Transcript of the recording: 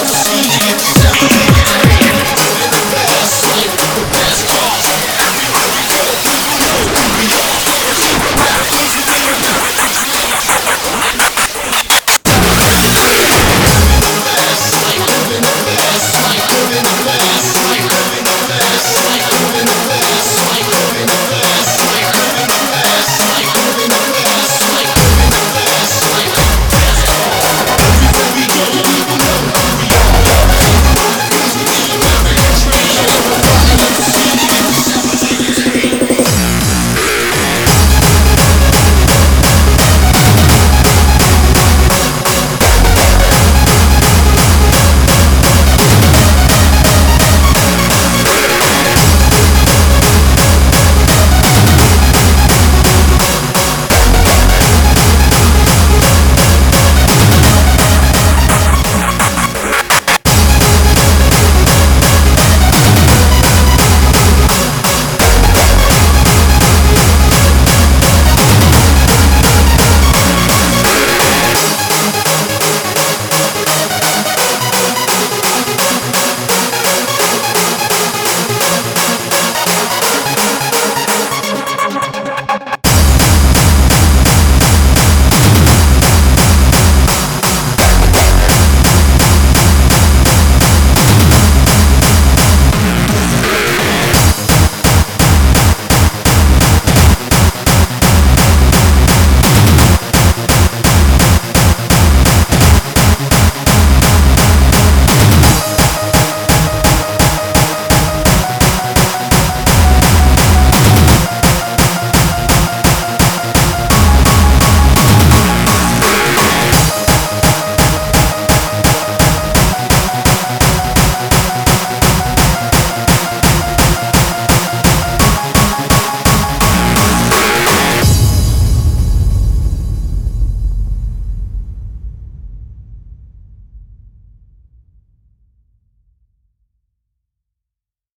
I'll see you.